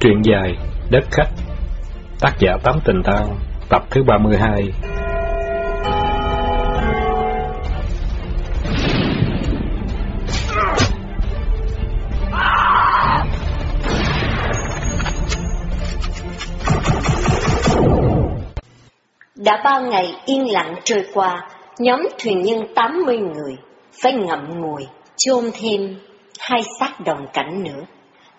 Truyện dài Đất Khách Tác giả Tám Tình tao Tập thứ 32 Đã ba ngày yên lặng trôi qua, nhóm thuyền nhân 80 người phải ngậm ngùi, chôn thêm hai xác đồng cảnh nữa.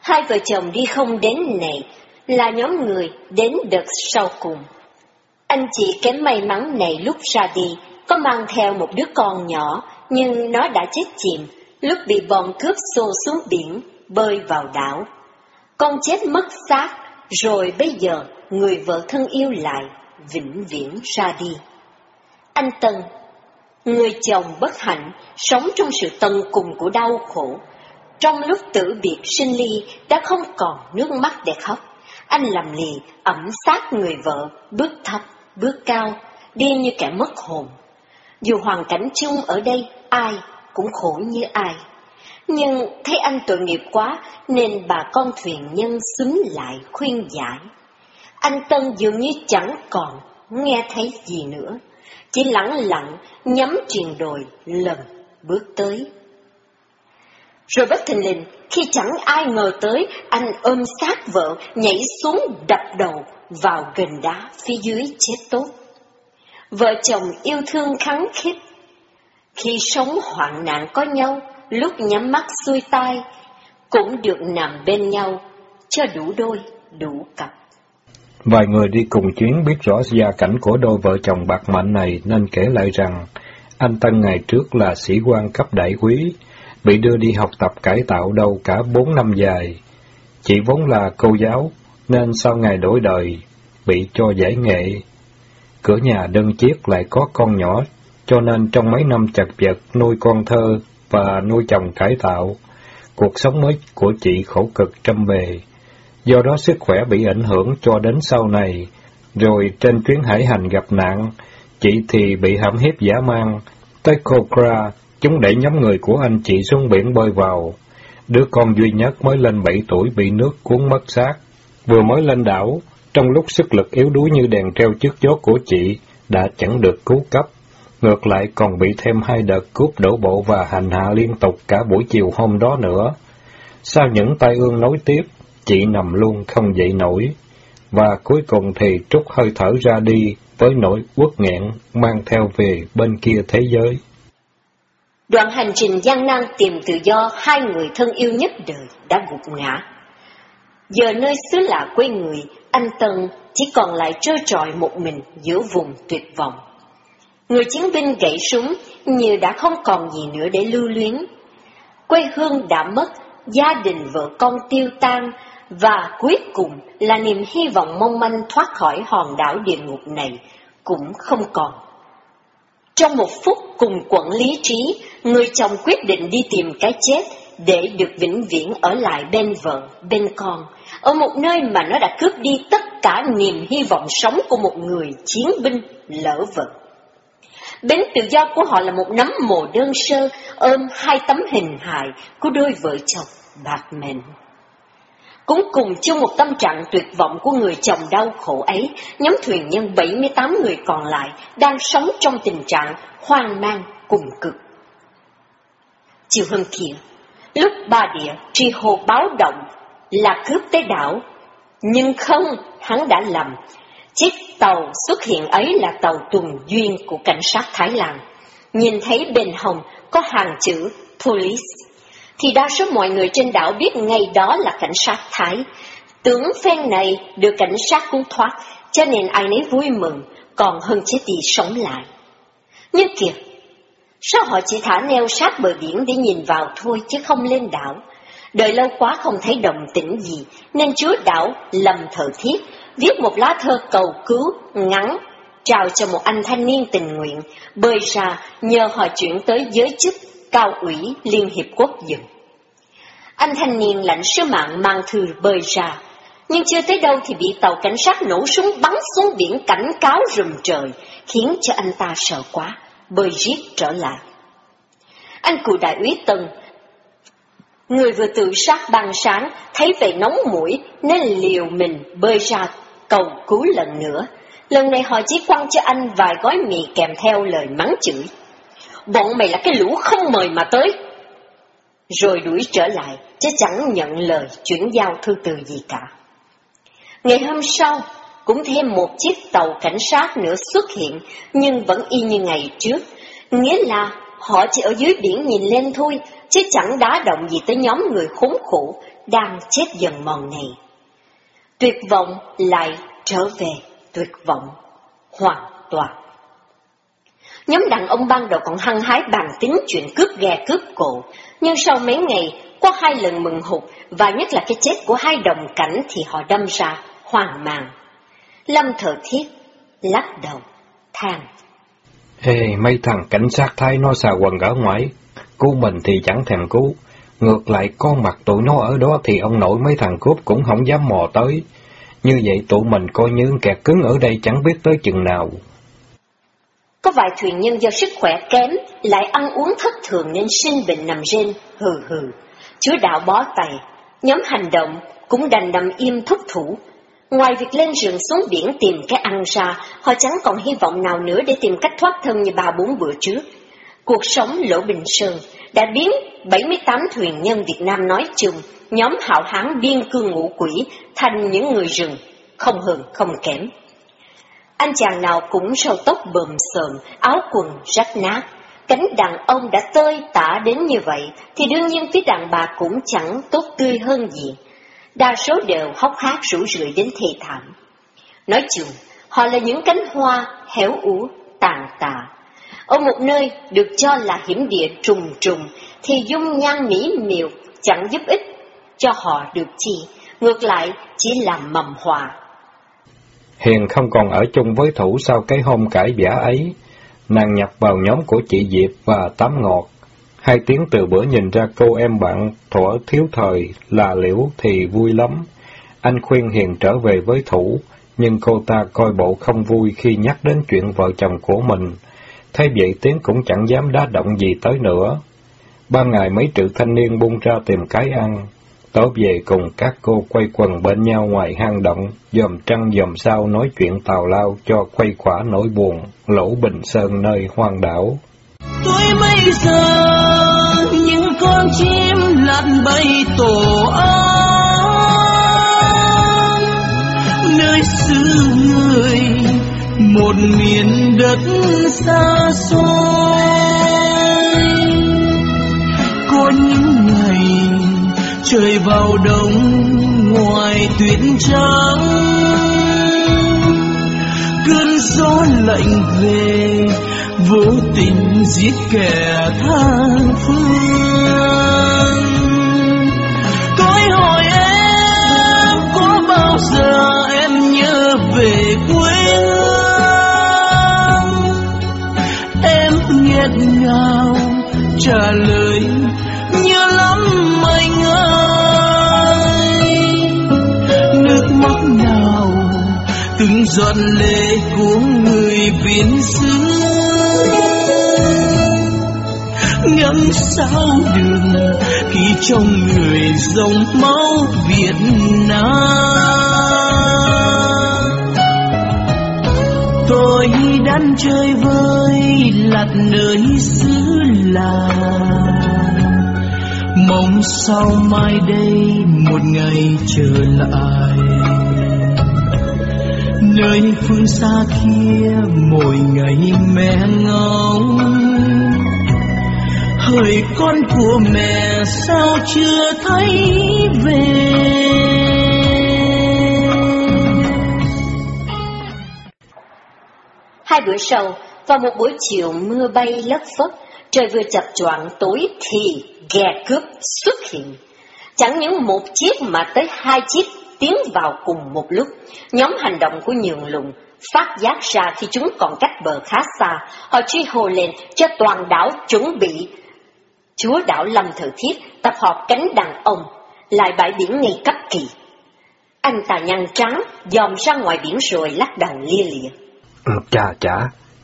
Hai vợ chồng đi không đến này là nhóm người đến đợt sau cùng. Anh chị kém may mắn này lúc ra đi có mang theo một đứa con nhỏ nhưng nó đã chết chìm lúc bị bọn cướp xô xuống biển bơi vào đảo. Con chết mất xác rồi bây giờ người vợ thân yêu lại vĩnh viễn ra đi. Anh Tân, người chồng bất hạnh, sống trong sự tân cùng của đau khổ. Trong lúc tử biệt sinh ly đã không còn nước mắt để khóc. Anh lầm lì, ẩm sát người vợ, bước thấp, bước cao, đi như kẻ mất hồn. Dù hoàn cảnh chung ở đây, ai cũng khổ như ai. Nhưng thấy anh tội nghiệp quá nên bà con thuyền nhân xúm lại khuyên giải. Anh Tân dường như chẳng còn nghe thấy gì nữa, chỉ lặng lặng nhắm truyền đồi lần bước tới. Rồi bất thình lình, khi chẳng ai ngờ tới, anh ôm sát vợ, nhảy xuống đập đầu vào gần đá phía dưới chết tốt. Vợ chồng yêu thương khắng khít. Khi sống hoạn nạn có nhau, lúc nhắm mắt xuôi tai, cũng được nằm bên nhau, cho đủ đôi, đủ cặp. Vài người đi cùng chuyến biết rõ gia cảnh của đôi vợ chồng bạc mệnh này nên kể lại rằng anh Tân ngày trước là sĩ quan cấp đại quý, bị đưa đi học tập cải tạo đâu cả bốn năm dài. Chị vốn là cô giáo, nên sau ngày đổi đời, bị cho giải nghệ. Cửa nhà đơn chiếc lại có con nhỏ, cho nên trong mấy năm chật vật nuôi con thơ và nuôi chồng cải tạo, cuộc sống mới của chị khổ cực trăm bề. Do đó sức khỏe bị ảnh hưởng cho đến sau này, rồi trên chuyến hải hành gặp nạn, chị thì bị hãm hiếp giả mang. Tới Kokra, chúng đẩy nhóm người của anh chị xuống biển bơi vào. Đứa con duy nhất mới lên bảy tuổi bị nước cuốn mất xác. Vừa mới lên đảo, trong lúc sức lực yếu đuối như đèn treo trước gió của chị, đã chẳng được cứu cấp. Ngược lại còn bị thêm hai đợt cướp đổ bộ và hành hạ liên tục cả buổi chiều hôm đó nữa. Sau những tai ương nối tiếp, chị nằm luôn không dậy nổi, và cuối cùng thì trút hơi thở ra đi với nỗi uất nghẹn mang theo về bên kia thế giới. Đoạn hành trình gian nan tìm tự do hai người thân yêu nhất đời đã gục ngã. Giờ nơi xứ lạ quê người, anh Tân chỉ còn lại trơ trọi một mình giữa vùng tuyệt vọng. Người chiến binh gãy súng như đã không còn gì nữa để lưu luyến. Quê hương đã mất, gia đình vợ con tiêu tan, và cuối cùng là niềm hy vọng mong manh thoát khỏi hòn đảo địa ngục này cũng không còn. Trong một phút cùng quẩn lý trí, người chồng quyết định đi tìm cái chết để được vĩnh viễn ở lại bên vợ, bên con, ở một nơi mà nó đã cướp đi tất cả niềm hy vọng sống của một người chiến binh lỡ vợ. Bến tự do của họ là một nắm mồ đơn sơ ôm hai tấm hình hài của đôi vợ chồng bạc mệnh. Cũng cùng chung một tâm trạng tuyệt vọng của người chồng đau khổ ấy, nhóm thuyền nhân 78 người còn lại đang sống trong tình trạng hoang mang cùng cực. Chiều hôm kia, lúc ba địa tri hồ báo động là cướp tới đảo, nhưng không, hắn đã lầm. Chiếc tàu xuất hiện ấy là tàu tuần duyên của cảnh sát Thái Lan. Nhìn thấy bên hồng có hàng chữ Police thì đa số mọi người trên đảo biết ngay đó là cảnh sát Thái. Tướng phen này được cảnh sát cứu thoát, cho nên ai nấy vui mừng, còn hơn chết đi sống lại. Nhưng kìa, sao họ chỉ thả neo sát bờ biển để nhìn vào thôi chứ không lên đảo? Đợi lâu quá không thấy động tĩnh gì, nên chúa đảo lầm thờ thiết, viết một lá thơ cầu cứu ngắn, trao cho một anh thanh niên tình nguyện, bơi ra nhờ họ chuyển tới giới chức cao ủy Liên Hiệp Quốc dựng Anh thanh niên lãnh sứ mạng mang thư bơi ra, nhưng chưa tới đâu thì bị tàu cảnh sát nổ súng bắn xuống biển cảnh cáo rùm trời, khiến cho anh ta sợ quá, bơi riết trở lại. Anh cụ đại úy Tân Người vừa tự sát ban sáng, thấy về nóng mũi nên liều mình bơi ra cầu cứu lần nữa. Lần này họ chỉ quăng cho anh vài gói mì kèm theo lời mắng chửi. Bọn mày là cái lũ không mời mà tới. Rồi đuổi trở lại, chứ chẳng nhận lời chuyển giao thư từ gì cả. Ngày hôm sau, cũng thêm một chiếc tàu cảnh sát nữa xuất hiện, nhưng vẫn y như ngày trước. Nghĩa là họ chỉ ở dưới biển nhìn lên thôi, chứ chẳng đá động gì tới nhóm người khốn khổ đang chết dần mòn này. Tuyệt vọng lại trở về tuyệt vọng hoàn toàn. Nhóm đàn ông ban đầu còn hăng hái bàn tính chuyện cướp ghe cướp cổ, nhưng sau mấy ngày, qua hai lần mừng hụt và nhất là cái chết của hai đồng cảnh thì họ đâm ra hoang mang. Lâm thở thiết, lắc đầu, than. Ê, mấy thằng cảnh sát thấy nó xà quần ở ngoài, cứu mình thì chẳng thèm cứu. Ngược lại, con mặt tụi nó ở đó thì ông nội mấy thằng cướp cũng không dám mò tới. Như vậy tụi mình coi như kẹt cứng ở đây chẳng biết tới chừng nào. Có vài thuyền nhân do sức khỏe kém, lại ăn uống thất thường nên sinh bệnh nằm rên, hừ hừ. Chúa đạo bó tay, nhóm hành động cũng đành nằm im thúc thủ. Ngoài việc lên rừng xuống biển tìm cái ăn ra, họ chẳng còn hy vọng nào nữa để tìm cách thoát thân như ba bốn bữa trước. Cuộc sống Lỗ Bình Sơn đã biến 78 thuyền nhân Việt Nam nói chung, nhóm hạo hán biên cương ngũ quỷ thành những người rừng, không hơn không kém. Anh chàng nào cũng sâu tóc bờm sờm, áo quần rách nát. Cánh đàn ông đã tơi tả đến như vậy, thì đương nhiên phía đàn bà cũng chẳng tốt tươi hơn gì. Đa số đều hốc hác rủ rượi đến thê thảm. Nói chung, họ là những cánh hoa héo úa, tàn tạ. Ở một nơi được cho là hiểm địa trùng trùng, thì dung nhan mỹ miều chẳng giúp ích cho họ được chi, ngược lại chỉ làm mầm hòa Hiền không còn ở chung với Thủ sau cái hôm cãi giả ấy. Nàng nhập vào nhóm của chị Diệp và Tám Ngọt. Hai tiếng từ bữa nhìn ra cô em bạn thuở thiếu thời là liễu thì vui lắm. Anh khuyên Hiền trở về với Thủ, nhưng cô ta coi bộ không vui khi nhắc đến chuyện vợ chồng của mình. Thế vậy Tiến cũng chẳng dám đá động gì tới nữa. Ba ngày mấy triệu thanh niên bung ra tìm cái ăn, Tối về cùng các cô quay quần bên nhau ngoài hang động, dòm trăng dòm sao nói chuyện tào lao cho quay khỏa nỗi buồn, lỗ bình sơn nơi hoang đảo. Tôi bây giờ những con chim lặn bay tổ ấm nơi xứ người một miền đất xa xôi trời vào đông ngoài tuyết trắng. Cơn gió lạnh về, vô tình giết kẻ tha phương. Tôi hỏi em, có bao giờ em nhớ về quê hương? Em nghẹn ngào trả lời từng giọt lệ của người biển xứ. Ngắm sao đường khi trong người dòng máu Việt Nam. Tôi đang chơi với lạt nơi xứ làng. Mong sau mai đây một ngày trở lại nơi phương xa kia mỗi ngày mẹ ngóng hỡi con của mẹ sao chưa thấy về Hai bữa sau, vào một buổi chiều mưa bay lất phất, trời vừa chập choạng tối thì ghe cướp xuất hiện. Chẳng những một chiếc mà tới hai chiếc tiến vào cùng một lúc. Nhóm hành động của nhường lùng phát giác ra khi chúng còn cách bờ khá xa, họ truy hồ lên cho toàn đảo chuẩn bị. Chúa đảo Lâm Thử Thiết tập họp cánh đàn ông, lại bãi biển ngay cấp kỳ. Anh ta nhăn trắng, dòm ra ngoài biển rồi lắc đầu lia lịa. Ừ, chà chà,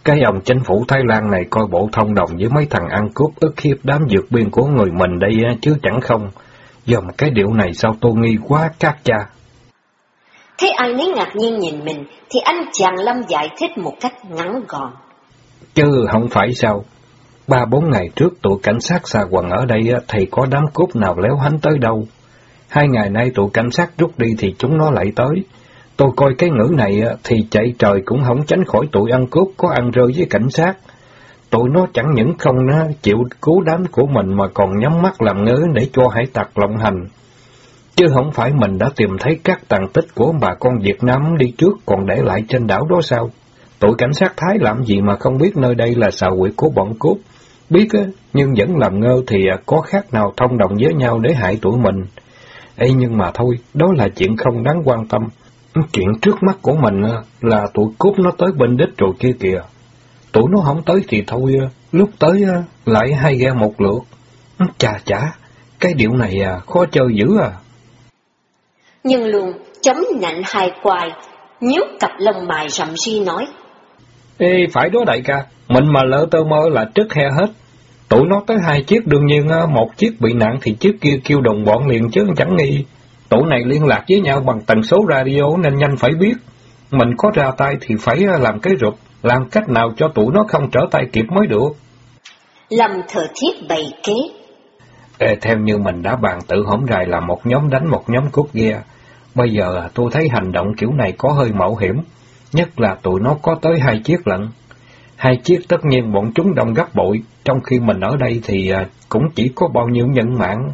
cái ông chính phủ Thái Lan này coi bộ thông đồng với mấy thằng ăn cướp ức hiếp đám dược biên của người mình đây chứ chẳng không. Dòng cái điệu này sao tôi nghi quá các cha. Thấy ai nấy ngạc nhiên nhìn mình, thì anh chàng Lâm giải thích một cách ngắn gọn. Chứ không phải sao. Ba bốn ngày trước tụi cảnh sát xa quần ở đây thì có đám cướp nào léo hánh tới đâu. Hai ngày nay tụi cảnh sát rút đi thì chúng nó lại tới. Tôi coi cái ngữ này thì chạy trời cũng không tránh khỏi tụi ăn cướp có ăn rơi với cảnh sát. Tụi nó chẳng những không chịu cứu đám của mình mà còn nhắm mắt làm ngớ để cho hải tặc lộng hành. Chứ không phải mình đã tìm thấy các tàn tích của bà con Việt Nam đi trước còn để lại trên đảo đó sao? Tụi cảnh sát Thái làm gì mà không biết nơi đây là xào quyệt của bọn cướp? Biết á, nhưng vẫn làm ngơ thì có khác nào thông đồng với nhau để hại tụi mình. Ê nhưng mà thôi, đó là chuyện không đáng quan tâm. Chuyện trước mắt của mình là tụi cướp nó tới bên đích rồi kia kìa. Tụi nó không tới thì thôi, lúc tới lại hai ghe một lượt. Chà chà, cái điệu này à, khó chơi dữ à. Nhưng luôn chống nạnh hai quài, nhíu cặp lông mài rậm ri nói. Ê, phải đó đại ca, mình mà lỡ tơ mơ là trức he hết. Tụi nó tới hai chiếc đương nhiên một chiếc bị nạn thì chiếc kia kêu đồng bọn liền chứ chẳng nghi. Tụi này liên lạc với nhau bằng tần số radio nên nhanh phải biết. Mình có ra tay thì phải làm cái rụt, làm cách nào cho tụi nó không trở tay kịp mới được. Lâm thờ thiết bày kế. Ê, theo như mình đã bàn tự hổng rài là một nhóm đánh một nhóm cút ghe. Bây giờ tôi thấy hành động kiểu này có hơi mạo hiểm, nhất là tụi nó có tới hai chiếc lận. Hai chiếc tất nhiên bọn chúng đông gấp bội, trong khi mình ở đây thì cũng chỉ có bao nhiêu nhân mạng.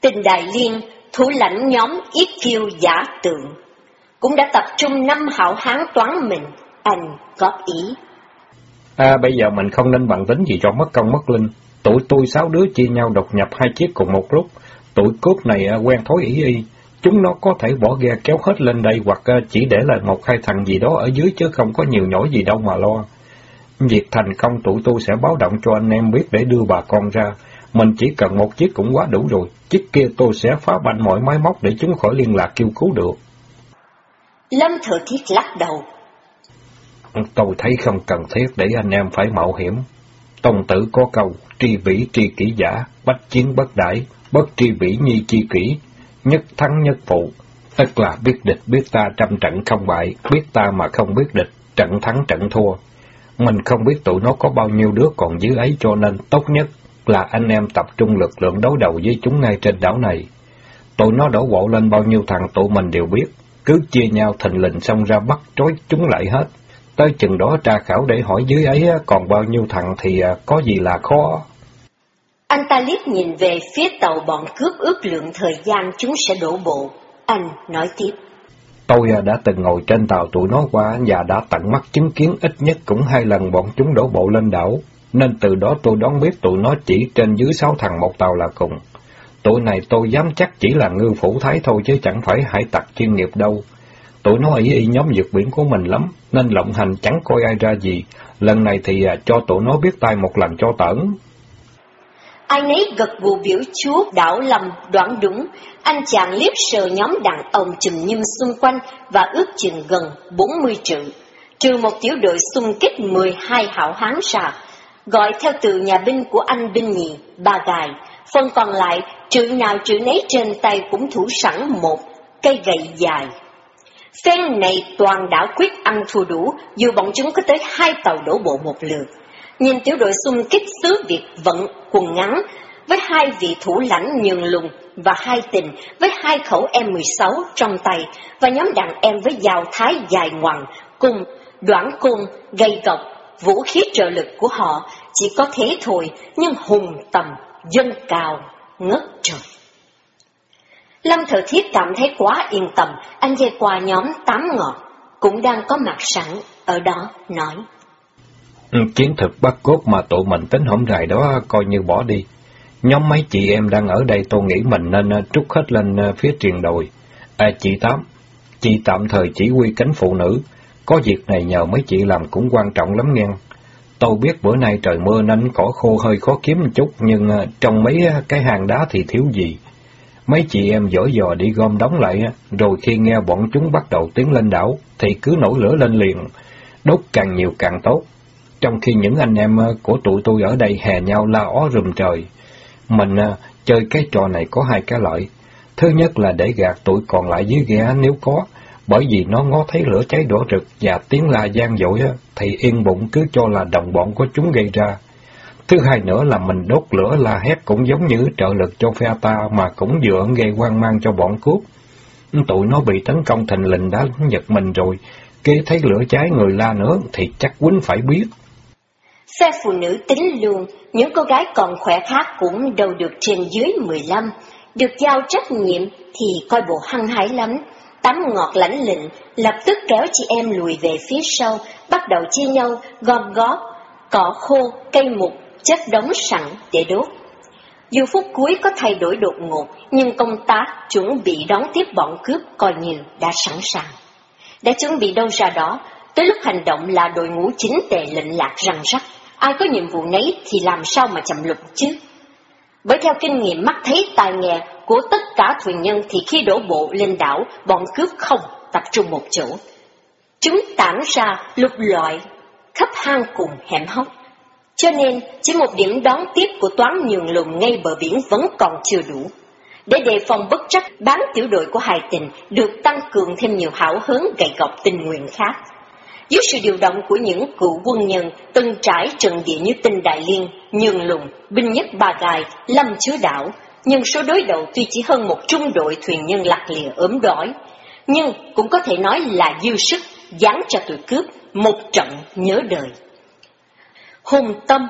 Tình Đại Liên, thủ lãnh nhóm Yết Kiêu giả tượng, cũng đã tập trung năm hảo hán toán mình, anh góp ý. À, bây giờ mình không nên bằng tính gì cho mất công mất linh. Tụi tôi sáu đứa chia nhau độc nhập hai chiếc cùng một lúc. Tụi cướp này quen thói ý y. Chúng nó có thể bỏ ghe kéo hết lên đây hoặc chỉ để lại một hai thằng gì đó ở dưới chứ không có nhiều nhỏ gì đâu mà lo. Việc thành công tụi tôi sẽ báo động cho anh em biết để đưa bà con ra. Mình chỉ cần một chiếc cũng quá đủ rồi. Chiếc kia tôi sẽ phá banh mọi máy móc để chúng khỏi liên lạc kêu cứu được. Lâm Thừa Thiết lắc đầu. Tôi thấy không cần thiết để anh em phải mạo hiểm. Tông tử có câu, tri vĩ tri kỷ giả, bách chiến bất đãi, bất tri vĩ nhi chi kỷ, nhất thắng nhất phụ. Tức là biết địch biết ta trăm trận không bại, biết ta mà không biết địch, trận thắng trận thua. Mình không biết tụi nó có bao nhiêu đứa còn dưới ấy cho nên tốt nhất là anh em tập trung lực lượng đấu đầu với chúng ngay trên đảo này. Tụi nó đổ bộ lên bao nhiêu thằng tụi mình đều biết, cứ chia nhau thình lình xong ra bắt trói chúng lại hết. Tới chừng đó tra khảo để hỏi dưới ấy còn bao nhiêu thằng thì à, có gì là khó. Anh ta liếc nhìn về phía tàu bọn cướp ước lượng thời gian chúng sẽ đổ bộ. Anh nói tiếp. Tôi à, đã từng ngồi trên tàu tụi nó qua và đã tận mắt chứng kiến ít nhất cũng hai lần bọn chúng đổ bộ lên đảo, nên từ đó tôi đoán biết tụi nó chỉ trên dưới sáu thằng một tàu là cùng. Tụi này tôi dám chắc chỉ là ngư phủ thái thôi chứ chẳng phải hải tặc chuyên nghiệp đâu. Tụi nó ý y nhóm vượt biển của mình lắm, nên lộng hành chẳng coi ai ra gì. Lần này thì à, cho tụi nó biết tay một lần cho tẩn. Ai nấy gật gù biểu chúa đảo lầm đoán đúng, anh chàng liếc sờ nhóm đàn ông chùm nhim xung quanh và ước chừng gần 40 trự, trừ một tiểu đội xung kích 12 hảo hán sạc gọi theo từ nhà binh của anh binh nhì, ba gài, phần còn lại trự nào trự nấy trên tay cũng thủ sẵn một cây gậy dài. Phen này toàn đã quyết ăn thua đủ, dù bọn chúng có tới hai tàu đổ bộ một lượt. Nhìn tiểu đội xung kích xứ Việt vận quần ngắn, với hai vị thủ lãnh nhường lùng và hai tình với hai khẩu M16 trong tay, và nhóm đàn em với dao thái dài ngoằng, cùng đoạn cung gây gọc, vũ khí trợ lực của họ chỉ có thế thôi, nhưng hùng tầm, dân cao, ngất trời. Lâm Thợ Thiết cảm thấy quá yên tâm, anh dây qua nhóm tám ngọt, cũng đang có mặt sẵn ở đó, nói. Ừ, chiến thực bắt cốt mà tụi mình tính hôm rài đó coi như bỏ đi. Nhóm mấy chị em đang ở đây tôi nghĩ mình nên ờ, trút hết lên ờ, phía triền đồi. À chị Tám, chị tạm thời chỉ huy cánh phụ nữ, có việc này nhờ mấy chị làm cũng quan trọng lắm nghe. Tôi biết bữa nay trời mưa nên cỏ khô hơi khó kiếm một chút, nhưng ờ, trong mấy cái hàng đá thì thiếu gì. Mấy chị em dở dò đi gom đóng lại, rồi khi nghe bọn chúng bắt đầu tiến lên đảo, thì cứ nổi lửa lên liền, đốt càng nhiều càng tốt. Trong khi những anh em ờ, của tụi tôi ở đây hè nhau la ó rùm trời, mình ờ, Chơi cái trò này có hai cái lợi. Thứ nhất là để gạt tụi còn lại dưới ghe nếu có, bởi vì nó ngó thấy lửa cháy đỏ rực và tiếng la gian dội ờ, thì yên bụng cứ cho là đồng bọn của chúng gây ra. Thứ hai nữa là mình đốt lửa la hét cũng giống như trợ lực cho phe ta mà cũng dựa gây quan mang cho bọn cướp. Tụi nó bị tấn công thành lình đã giật mình rồi, kế thấy lửa cháy người la nữa thì chắc quýnh phải biết. Xe phụ nữ tính luôn, những cô gái còn khỏe khác cũng đâu được trên dưới 15, được giao trách nhiệm thì coi bộ hăng hái lắm, tắm ngọt lãnh lịnh, lập tức kéo chị em lùi về phía sau, bắt đầu chia nhau gom góp, cỏ khô, cây mục, chất đống sẵn để đốt. Dù phút cuối có thay đổi đột ngột, nhưng công tác chuẩn bị đón tiếp bọn cướp coi như đã sẵn sàng. Đã chuẩn bị đâu ra đó, tới lúc hành động là đội ngũ chính tề lệnh lạc răng rắc, ai có nhiệm vụ nấy thì làm sao mà chậm lục chứ. Bởi theo kinh nghiệm mắt thấy tai nghe của tất cả thuyền nhân thì khi đổ bộ lên đảo, bọn cướp không tập trung một chỗ. Chúng tản ra lục loại, khắp hang cùng hẻm hốc. Cho nên, chỉ một điểm đón tiếp của toán nhường lùn ngay bờ biển vẫn còn chưa đủ. Để đề phòng bất trắc, bán tiểu đội của hài tình được tăng cường thêm nhiều hảo hứng gậy gọc tình nguyện khác. Dưới sự điều động của những cựu quân nhân từng trải trận địa như tinh Đại Liên, Nhường Lùng, Binh Nhất Ba Gai, Lâm Chứa Đảo, nhưng số đối đầu tuy chỉ hơn một trung đội thuyền nhân lạc lìa ốm đói, nhưng cũng có thể nói là dư sức dán cho tụi cướp một trận nhớ đời. Hùng tâm,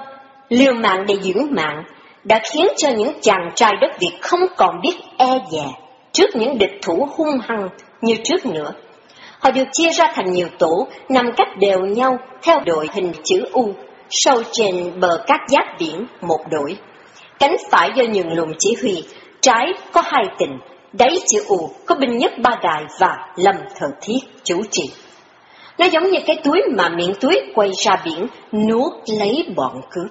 liều mạng để giữ mạng, đã khiến cho những chàng trai đất Việt không còn biết e dè trước những địch thủ hung hăng như trước nữa. Họ được chia ra thành nhiều tổ, nằm cách đều nhau theo đội hình chữ U, sâu trên bờ các giáp biển một đội. Cánh phải do nhường lùm chỉ huy, trái có hai tình, đáy chữ U có binh nhất ba đài và lâm thần thiết chủ trì. Nó giống như cái túi mà miệng túi quay ra biển, nuốt lấy bọn cướp.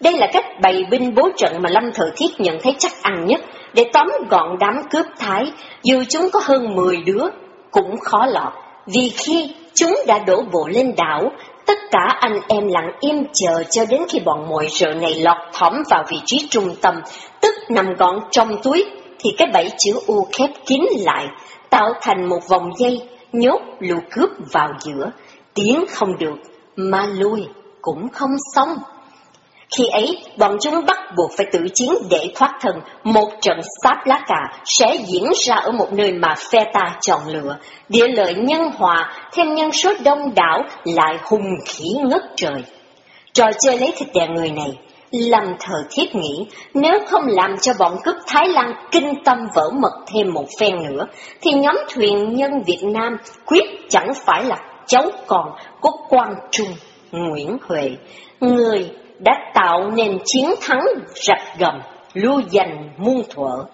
Đây là cách bày binh bố trận mà Lâm Thợ Thiết nhận thấy chắc ăn nhất, để tóm gọn đám cướp thái, dù chúng có hơn 10 đứa, cũng khó lọt. Vì khi chúng đã đổ bộ lên đảo, tất cả anh em lặng im chờ cho đến khi bọn mồi rợ này lọt thỏm vào vị trí trung tâm, tức nằm gọn trong túi, thì cái bẫy chữ U khép kín lại, tạo thành một vòng dây, nhốt lũ cướp vào giữa, tiến không được, mà lui cũng không xong. Khi ấy, bọn chúng bắt buộc phải tự chiến để thoát thân. Một trận sáp lá cà sẽ diễn ra ở một nơi mà phe ta chọn lựa. Địa lợi nhân hòa, thêm nhân số đông đảo, lại hùng khí ngất trời. Trò chơi lấy thịt đè người này, Lâm thờ thiết nghĩ, nếu không làm cho bọn cướp Thái Lan kinh tâm vỡ mật thêm một phen nữa, thì nhóm thuyền nhân Việt Nam quyết chẳng phải là cháu còn của quan Trung, Nguyễn Huệ, người đã tạo nên chiến thắng rạch gầm, lưu giành muôn thuở.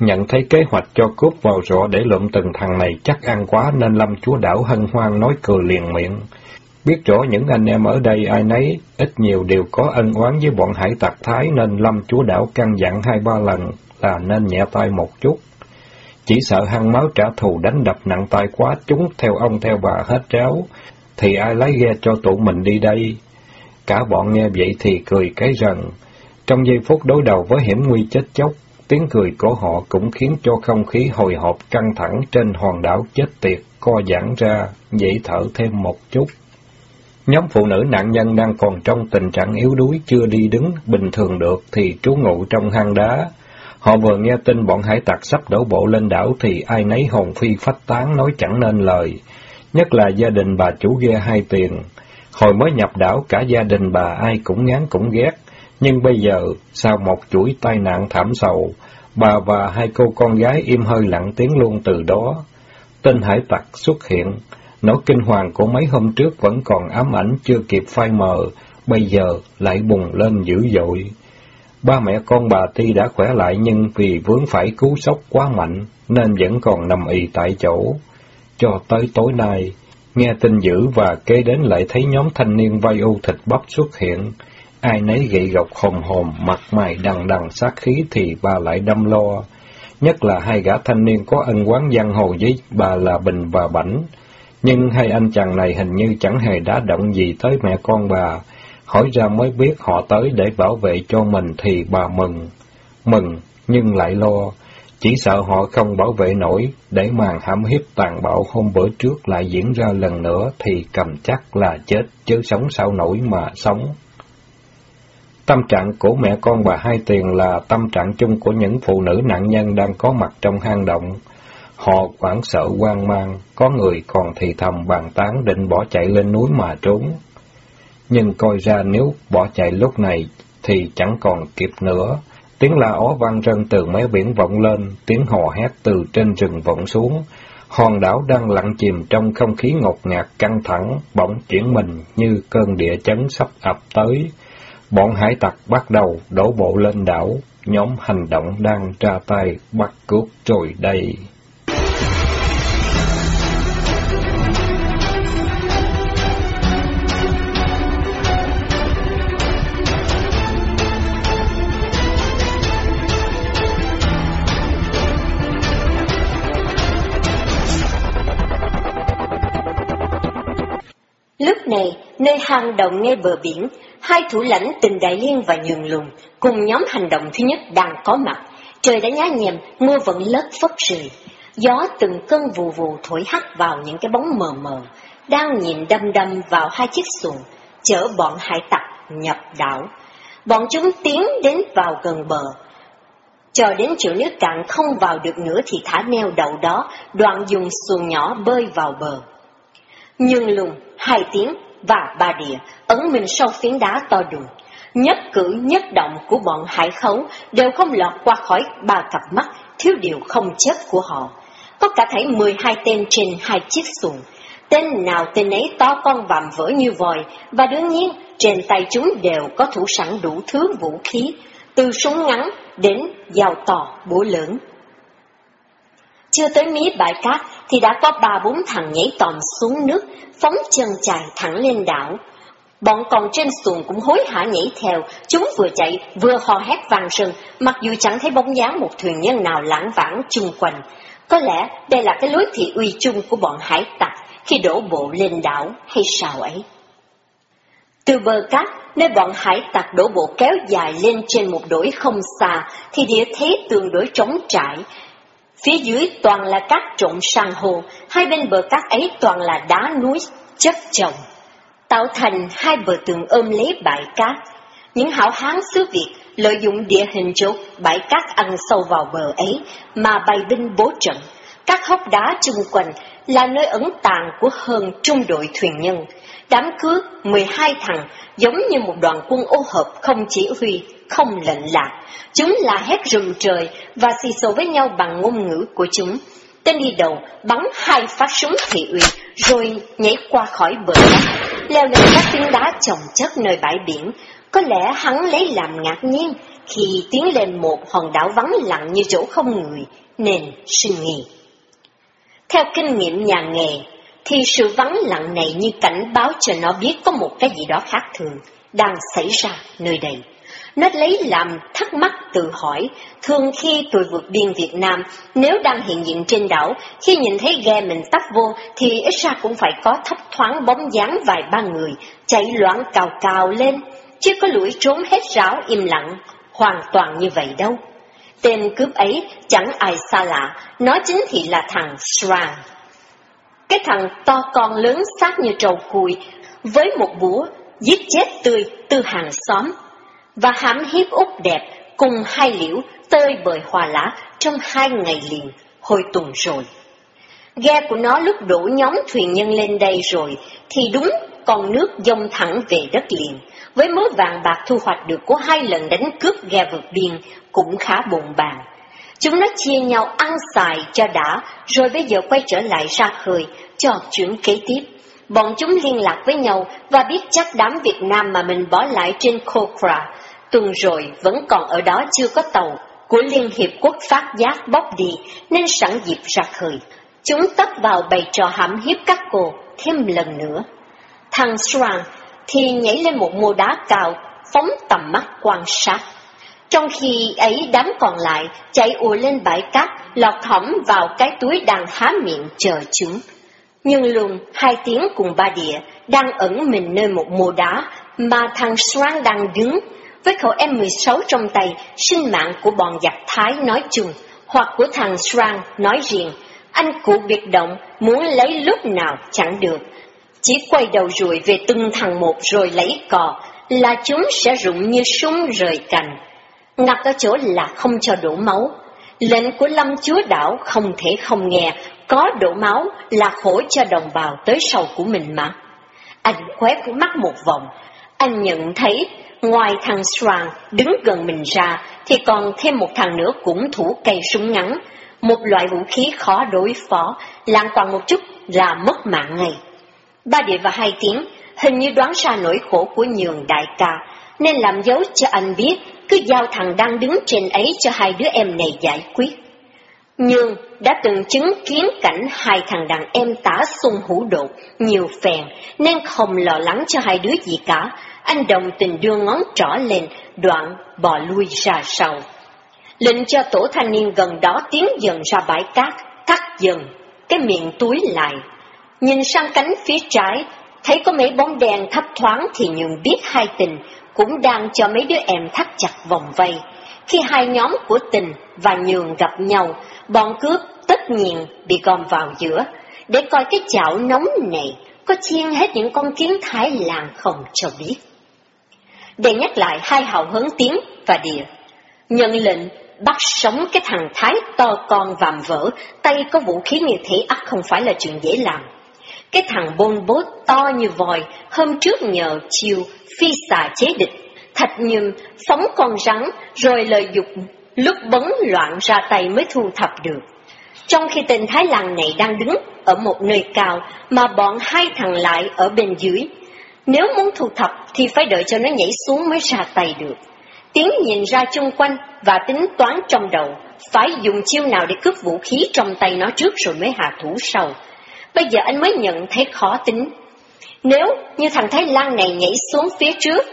Nhận thấy kế hoạch cho cướp vào rõ để lượm từng thằng này chắc ăn quá nên Lâm chúa đảo hân hoan nói cười liền miệng. Biết rõ những anh em ở đây ai nấy, ít nhiều đều có ân oán với bọn hải tặc Thái nên Lâm chúa đảo căn dặn hai ba lần ta nên nhẹ tay một chút. Chỉ sợ hăng máu trả thù đánh đập nặng tay quá chúng theo ông theo bà hết ráo, thì ai lấy ghe cho tụi mình đi đây? Cả bọn nghe vậy thì cười cái rằng, trong giây phút đối đầu với hiểm nguy chết chóc, tiếng cười của họ cũng khiến cho không khí hồi hộp căng thẳng trên hòn đảo chết tiệt co giãn ra, dễ thở thêm một chút. Nhóm phụ nữ nạn nhân đang còn trong tình trạng yếu đuối chưa đi đứng bình thường được thì trú ngụ trong hang đá. Họ vừa nghe tin bọn hải tặc sắp đổ bộ lên đảo thì ai nấy hồn phi phách tán nói chẳng nên lời. Nhất là gia đình bà chủ ghe hai tiền. Hồi mới nhập đảo cả gia đình bà ai cũng ngán cũng ghét. Nhưng bây giờ, sau một chuỗi tai nạn thảm sầu, bà và hai cô con gái im hơi lặng tiếng luôn từ đó. Tên hải tặc xuất hiện, nỗi kinh hoàng của mấy hôm trước vẫn còn ám ảnh chưa kịp phai mờ, bây giờ lại bùng lên dữ dội. Ba mẹ con bà Ti đã khỏe lại nhưng vì vướng phải cú sốc quá mạnh nên vẫn còn nằm y tại chỗ. Cho tới tối nay, nghe tin dữ và kế đến lại thấy nhóm thanh niên vay u thịt bắp xuất hiện. Ai nấy gậy gộc hồn hồn mặt mày đằng đằng sát khí thì bà lại đâm lo. nhất là hai gã thanh niên có ân quán giang hồ với bà là Bình và Bảnh. Nhưng hai anh chàng này hình như chẳng hề đã động gì tới mẹ con bà, hỏi ra mới biết họ tới để bảo vệ cho mình thì bà mừng. Mừng, nhưng lại lo, chỉ sợ họ không bảo vệ nổi, để màn hãm hiếp tàn bạo hôm bữa trước lại diễn ra lần nữa thì cầm chắc là chết, chứ sống sao nổi mà sống. Tâm trạng của mẹ con bà Hai Tiền là tâm trạng chung của những phụ nữ nạn nhân đang có mặt trong hang động. Họ hoảng sợ hoang mang, có người còn thì thầm bàn tán định bỏ chạy lên núi mà trốn. Nhưng coi ra nếu bỏ chạy lúc này thì chẳng còn kịp nữa. Tiếng la ó vang rân từ mé biển vọng lên, tiếng hò hét từ trên rừng vọng xuống. Hòn đảo đang lặng chìm trong không khí ngột ngạt căng thẳng, bỗng chuyển mình như cơn địa chấn sắp ập tới. Bọn hải tặc bắt đầu đổ bộ lên đảo, nhóm hành động đang ra tay bắt cướp rồi đây. Này, hang động ngay bờ biển, hai thủ lãnh Tình Đại Liên và Nhường Lùng cùng nhóm hành động thứ nhất đang có mặt. Trời đã nhá nhèm, mưa vẫn lất phất rơi. Gió từng cơn vù vù thổi hắt vào những cái bóng mờ mờ, đang nhìn đâm đâm vào hai chiếc xuồng, chở bọn hải tặc nhập đảo. Bọn chúng tiến đến vào gần bờ, chờ đến chỗ nước cạn không vào được nữa thì thả neo đậu đó, đoạn dùng xuồng nhỏ bơi vào bờ. Nhưng lùng, hai tiếng và ba địa ấn mình sau phiến đá to đùng. Nhất cử nhất động của bọn hải khấu đều không lọt qua khỏi ba cặp mắt thiếu điều không chết của họ. Có cả thảy 12 tên trên hai chiếc xuồng. Tên nào tên ấy to con vạm vỡ như vòi, và đương nhiên trên tay chúng đều có thủ sẵn đủ thứ vũ khí, từ súng ngắn đến dao to búa lớn. Chưa tới mí bãi cát thì đã có ba bốn thằng nhảy tòm xuống nước, phóng chân chạy thẳng lên đảo. Bọn còn trên xuồng cũng hối hả nhảy theo, chúng vừa chạy vừa hò hét vang sừng, mặc dù chẳng thấy bóng dáng một thuyền nhân nào lãng vãng chung quanh. Có lẽ đây là cái lối thị uy chung của bọn hải tặc khi đổ bộ lên đảo hay sao ấy. Từ bờ cát, nơi bọn hải tặc đổ bộ kéo dài lên trên một đồi không xa, thì địa thế tương đối trống trải, Phía dưới toàn là cát trộn san hô, hai bên bờ cát ấy toàn là đá núi chất chồng, tạo thành hai bờ tường ôm lấy bãi cát. Những hảo hán xứ Việt lợi dụng địa hình chốt bãi cát ăn sâu vào bờ ấy mà bày binh bố trận. Các hốc đá chung quanh là nơi ẩn tàng của hơn trung đội thuyền nhân. Đám cướp 12 thằng giống như một đoàn quân ô hợp không chỉ huy, không lệnh lạc. Chúng là hét rừng trời và xì xồ với nhau bằng ngôn ngữ của chúng. Tên đi đầu bắn hai phát súng thị uy rồi nhảy qua khỏi bờ đá, leo lên các phiến đá chồng chất nơi bãi biển. Có lẽ hắn lấy làm ngạc nhiên khi tiến lên một hòn đảo vắng lặng như chỗ không người, nên suy nghĩ. Theo kinh nghiệm nhà nghề, thì sự vắng lặng này như cảnh báo cho nó biết có một cái gì đó khác thường đang xảy ra nơi đây. Nó lấy làm thắc mắc tự hỏi, thường khi tôi vượt biên Việt Nam, nếu đang hiện diện trên đảo, khi nhìn thấy ghe mình tấp vô, thì ít ra cũng phải có thấp thoáng bóng dáng vài ba người, chạy loạn cào cào lên, chứ có lũi trốn hết ráo im lặng, hoàn toàn như vậy đâu. Tên cướp ấy chẳng ai xa lạ, nó chính thì là thằng Shrang. Cái thằng to con lớn xác như trầu cùi, với một búa, giết chết tươi từ hàng xóm, và hãm hiếp út đẹp cùng hai liễu tơi bời hòa lá trong hai ngày liền, hồi tuần rồi. Ghe của nó lúc đổ nhóm thuyền nhân lên đây rồi, thì đúng con nước dông thẳng về đất liền, với mớ vàng bạc thu hoạch được của hai lần đánh cướp ghe vượt biên cũng khá bồn bàn. Chúng nó chia nhau ăn xài cho đã, rồi bây giờ quay trở lại ra khơi, cho chuyển kế tiếp. Bọn chúng liên lạc với nhau và biết chắc đám Việt Nam mà mình bỏ lại trên Kokra tuần rồi vẫn còn ở đó chưa có tàu của Liên Hiệp Quốc phát giác bóc đi nên sẵn dịp ra khơi. Chúng tấp vào bày trò hãm hiếp các cô thêm lần nữa. Thằng Swan thì nhảy lên một mô đá cao, phóng tầm mắt quan sát. Trong khi ấy đám còn lại chạy ùa lên bãi cát, lọt thỏm vào cái túi đang há miệng chờ chúng. Nhưng luôn hai tiếng cùng ba địa đang ẩn mình nơi một mồ đá mà thằng Swan đang đứng với khẩu M16 trong tay, sinh mạng của bọn giặc Thái nói chung, hoặc của thằng Soan nói riêng, anh cụ biệt động muốn lấy lúc nào chẳng được. Chỉ quay đầu rùi về từng thằng một rồi lấy cò, là chúng sẽ rụng như súng rời cành. Ngặt ở chỗ là không cho đổ máu. Lệnh của lâm chúa đảo không thể không nghe, có đổ máu là khổ cho đồng bào tới sau của mình mà. Anh quét mắt một vòng, anh nhận thấy ngoài thằng Strang đứng gần mình ra thì còn thêm một thằng nữa cũng thủ cây súng ngắn, một loại vũ khí khó đối phó, lạng quạng một chút là mất mạng ngay. Ba địa và hai tiếng hình như đoán ra nỗi khổ của nhường đại ca, nên làm dấu cho anh biết cứ giao thằng đang đứng trên ấy cho hai đứa em này giải quyết. Nhưng đã từng chứng kiến cảnh hai thằng đàn em tả xung hữu đột, nhiều phèn, nên không lo lắng cho hai đứa gì cả. Anh đồng tình đưa ngón trỏ lên, đoạn bò lui ra sau. Lệnh cho tổ thanh niên gần đó tiến dần ra bãi cát, cắt dần, cái miệng túi lại. Nhìn sang cánh phía trái, thấy có mấy bóng đèn thấp thoáng thì nhường biết hai tình, cũng đang cho mấy đứa em thắt chặt vòng vây. Khi hai nhóm của tình và nhường gặp nhau, bọn cướp tất nhiên bị gom vào giữa, để coi cái chảo nóng này có chiên hết những con kiến Thái làng không cho biết. Để nhắc lại hai hào hứng tiếng và địa, nhận lệnh bắt sống cái thằng Thái to con vạm vỡ, tay có vũ khí như thế ắt không phải là chuyện dễ làm. Cái thằng bôn bốt to như vòi, hôm trước nhờ chiều phi xà chế địch, thạch nhum phóng con rắn, rồi lời dục lúc bấn loạn ra tay mới thu thập được. Trong khi tên Thái Lan này đang đứng ở một nơi cao, mà bọn hai thằng lại ở bên dưới. Nếu muốn thu thập thì phải đợi cho nó nhảy xuống mới ra tay được. Tiến nhìn ra chung quanh và tính toán trong đầu, phải dùng chiêu nào để cướp vũ khí trong tay nó trước rồi mới hạ thủ sau. Bây giờ anh mới nhận thấy khó tính. Nếu như thằng Thái Lan này nhảy xuống phía trước,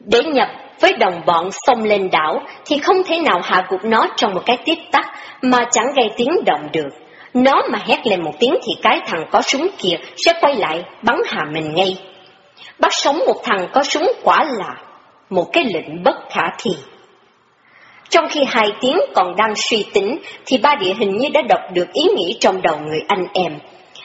để nhập với đồng bọn xông lên đảo, thì không thể nào hạ gục nó trong một cái tiếp tắc mà chẳng gây tiếng động được. Nó mà hét lên một tiếng thì cái thằng có súng kia sẽ quay lại bắn hạ mình ngay. Bắt sống một thằng có súng quả là một cái lệnh bất khả thi. Trong khi hai tiếng còn đang suy tính, thì ba địa hình như đã đọc được ý nghĩ trong đầu người anh em.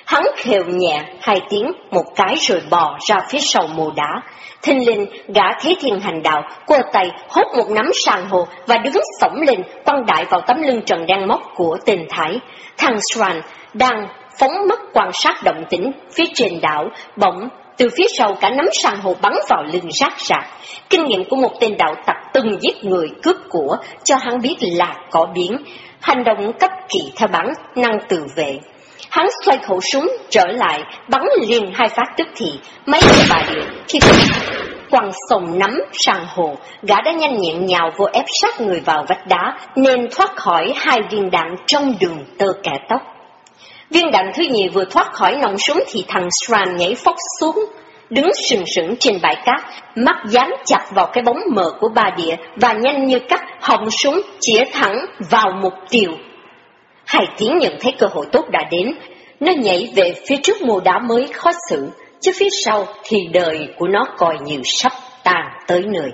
Hắn khều nhẹ hai tiếng một cái rồi bò ra phía sau mồ đá. Thinh linh gã thế thiên hành đạo, quơ tay hốt một nắm sàn hồ và đứng sổng lên quăng đại vào tấm lưng trần đen móc của tên Thái. Thằng Swan đang phóng mắt quan sát động tĩnh phía trên đảo, bỗng từ phía sau cả nắm sàn hồ bắn vào lưng rác rạc. Kinh nghiệm của một tên đạo tặc từng giết người cướp của cho hắn biết là có biến. Hành động cấp kỳ theo bản năng tự vệ. Hắn xoay khẩu súng trở lại, bắn liền hai phát tức thì, mấy người bà điện khi quăng sồng nắm sàn hồ, gã đã nhanh nhẹn nhào vô ép sát người vào vách đá, nên thoát khỏi hai viên đạn trong đường tơ kẻ tóc. Viên đạn thứ nhì vừa thoát khỏi nòng súng thì thằng Sram nhảy phóc xuống, đứng sừng sững trên bãi cát, mắt dán chặt vào cái bóng mờ của ba địa và nhanh như cắt họng súng chĩa thẳng vào mục tiêu. Hải Tiến nhận thấy cơ hội tốt đã đến, nó nhảy về phía trước mồ đá mới khó xử, chứ phía sau thì đời của nó coi như sắp tàn tới nơi.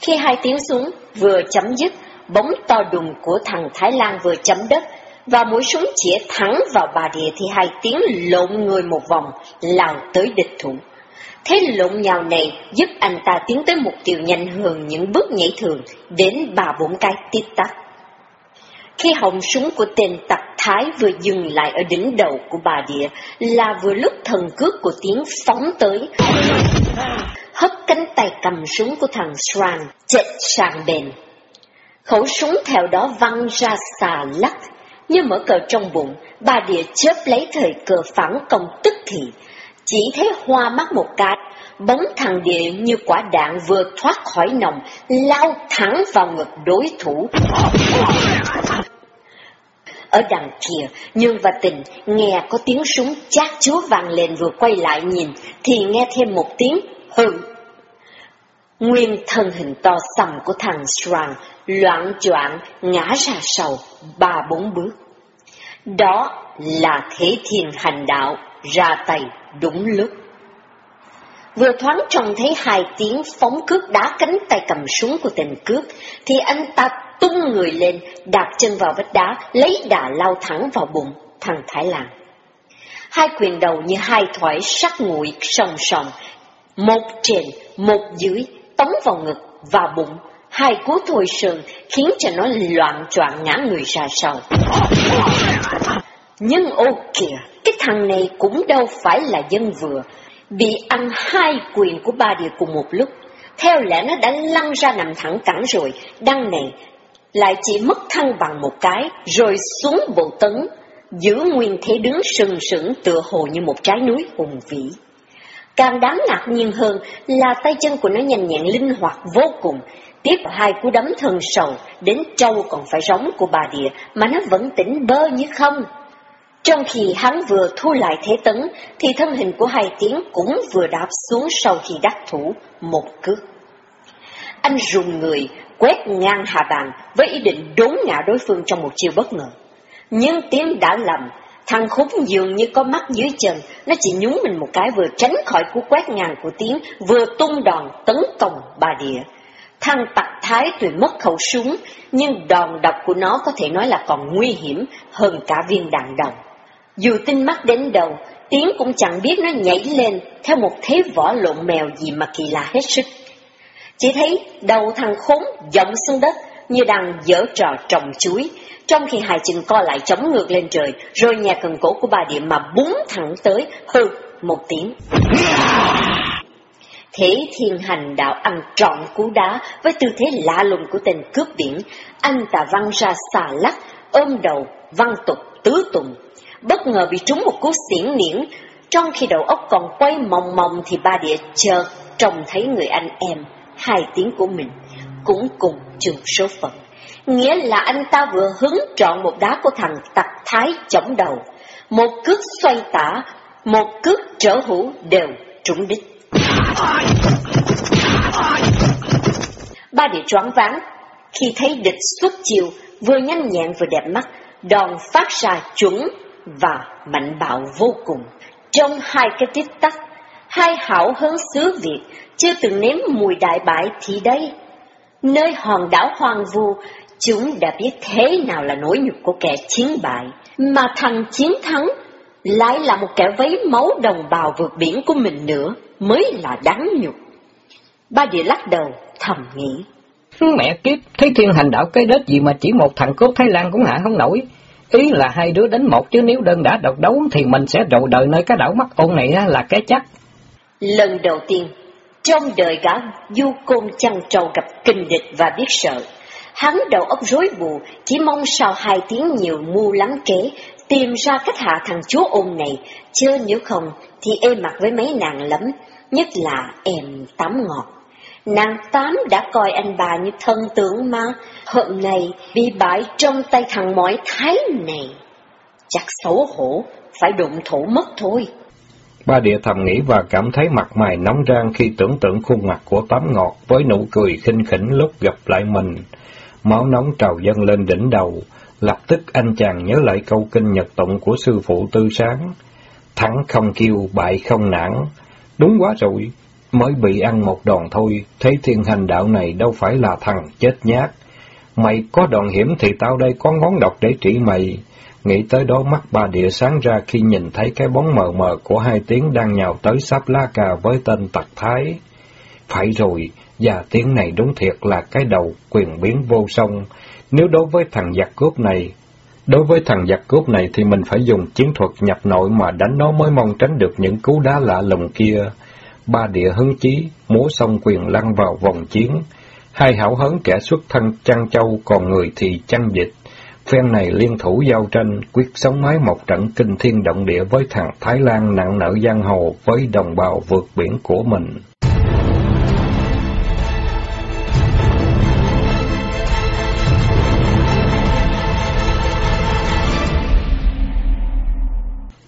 Khi hai tiếng xuống vừa chấm dứt, bóng to đùng của thằng Thái Lan vừa chấm đất, và mũi súng chĩa thẳng vào bà địa thì hai tiếng lộn người một vòng, lao tới địch thủ. Thế lộn nhào này giúp anh ta tiến tới mục tiêu nhanh hơn những bước nhảy thường, đến ba bốn cái tít tắc. Khi họng súng của tên tặc Thái vừa dừng lại ở đỉnh đầu của bà địa, là vừa lúc thần cước của tiếng phóng tới, hất cánh tay cầm súng của thằng Sran, chệch sang bên. Khẩu súng theo đó văng ra xà lắc, như mở cờ trong bụng, bà địa chớp lấy thời cơ phản công tức thì, chỉ thấy hoa mắt một cái, bóng thằng địa như quả đạn vừa thoát khỏi nòng, lao thẳng vào ngực đối thủ. Ở đằng kia, Nhương và Tình nghe có tiếng súng chát chúa vàng lên vừa quay lại nhìn, thì nghe thêm một tiếng hừ. Nguyên thân hình to sầm của thằng Strang loạn choạng ngã ra sầu ba bốn bước. Đó là thế thiên hành đạo ra tay đúng lúc. Vừa thoáng trông thấy hai tiếng phóng cước đá cánh tay cầm súng của tên cướp, thì anh ta tung người lên, đạp chân vào vách đá, lấy đà lao thẳng vào bụng thằng Thái Lan. Hai quyền đầu như hai thỏi sắc nguội song song, một trên, một dưới, tống vào ngực, và bụng, hai cú thôi sườn khiến cho nó loạn choạng ngã người ra sau. Nhưng ô kìa, cái thằng này cũng đâu phải là dân vừa, bị ăn hai quyền của ba địa cùng một lúc. Theo lẽ nó đã lăn ra nằm thẳng cẳng rồi, đăng này lại chỉ mất thăng bằng một cái, rồi xuống bộ tấn, giữ nguyên thế đứng sừng sững tựa hồ như một trái núi hùng vĩ. Càng đáng ngạc nhiên hơn là tay chân của nó nhanh nhẹn linh hoạt vô cùng, tiếp hai cú đấm thân sầu, đến trâu còn phải rống của bà địa mà nó vẫn tỉnh bơ như không. Trong khi hắn vừa thu lại thế tấn, thì thân hình của hai tiếng cũng vừa đạp xuống sau khi đắc thủ một cước. Anh rùng người, quét ngang hạ bàn với ý định đốn ngã đối phương trong một chiêu bất ngờ. Nhưng tiếng đã lầm, thằng khốn dường như có mắt dưới chân, nó chỉ nhúng mình một cái vừa tránh khỏi cú quét ngang của tiếng, vừa tung đòn tấn công bà địa. Thằng tặc thái tuy mất khẩu súng, nhưng đòn độc của nó có thể nói là còn nguy hiểm hơn cả viên đạn đồng. Dù tinh mắt đến đầu, tiếng cũng chẳng biết nó nhảy lên theo một thế võ lộn mèo gì mà kỳ lạ hết sức. Chỉ thấy đầu thằng khốn dọng xuống đất như đang dở trò trồng chuối, trong khi hai chân co lại chống ngược lên trời, rồi nhà cần cổ của bà điểm mà búng thẳng tới, hư một tiếng. Thế thiên hành đạo ăn trọn cú đá với tư thế lạ lùng của tên cướp biển, anh ta văng ra xà lắc, ôm đầu, văng tục, tứ tùng. Bất ngờ bị trúng một cú xiển niễn, trong khi đầu óc còn quay mòng mòng thì ba địa chợt trông thấy người anh em, hai tiếng của mình, cũng cùng trường số phận. Nghĩa là anh ta vừa hứng trọn một đá của thằng tặc thái chống đầu. Một cước xoay tả, một cước trở hữu đều trúng đích. Ba địa choáng váng, khi thấy địch xuất chiều, vừa nhanh nhẹn vừa đẹp mắt, đòn phát ra chuẩn và mạnh bạo vô cùng. Trong hai cái tích tắc, hai hảo hớn xứ Việt chưa từng nếm mùi đại bại thì đây. Nơi hòn đảo hoang vu, chúng đã biết thế nào là nỗi nhục của kẻ chiến bại, mà thằng chiến thắng lại là một kẻ vấy máu đồng bào vượt biển của mình nữa, mới là đáng nhục. Ba địa lắc đầu, thầm nghĩ. Mẹ kiếp, thấy thiên hành đạo cái đết gì mà chỉ một thằng cốt Thái Lan cũng hạ không nổi. Ý là hai đứa đánh một chứ nếu đơn đã độc đấu thì mình sẽ đầu đời nơi cái đảo mắt ôn này là cái chắc. Lần đầu tiên, trong đời gã du côn chăn trầu gặp kinh địch và biết sợ, hắn đầu óc rối bù, chỉ mong sau hai tiếng nhiều mưu lắm kế, tìm ra cách hạ thằng chúa ôn này, chứ nếu không thì ê mặt với mấy nàng lắm, nhất là em tắm ngọt. Nàng Tám đã coi anh bà như thân tưởng mà, hôm nay bị bại trong tay thằng mỏi thái này. Chắc xấu hổ, phải đụng thủ mất thôi. Ba địa thầm nghĩ và cảm thấy mặt mày nóng rang khi tưởng tượng khuôn mặt của Tám Ngọt với nụ cười khinh khỉnh lúc gặp lại mình. Máu nóng trào dâng lên đỉnh đầu, lập tức anh chàng nhớ lại câu kinh nhật tụng của sư phụ tư sáng. Thắng không kêu, bại không nản. Đúng quá rồi, mới bị ăn một đòn thôi, thế thiên hành đạo này đâu phải là thằng chết nhát. Mày có đòn hiểm thì tao đây có ngón độc để trị mày. Nghĩ tới đó mắt ba địa sáng ra khi nhìn thấy cái bóng mờ mờ của hai tiếng đang nhào tới sắp lá cà với tên tặc thái. Phải rồi, và tiếng này đúng thiệt là cái đầu quyền biến vô song. Nếu đối với thằng giặc cướp này, đối với thằng giặc cướp này thì mình phải dùng chiến thuật nhập nội mà đánh nó mới mong tránh được những cú đá lạ lùng kia. Ba địa hứng chí, múa xong quyền lăn vào vòng chiến. Hai hảo hấn kẻ xuất thân chăn châu, còn người thì chăn dịch. Phen này liên thủ giao tranh, quyết sống mái một trận kinh thiên động địa với thằng Thái Lan nặng nợ giang hồ với đồng bào vượt biển của mình.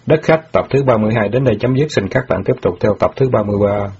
Đất khách tập thứ 32 đến đây chấm dứt, xin các bạn tiếp tục theo tập thứ 33.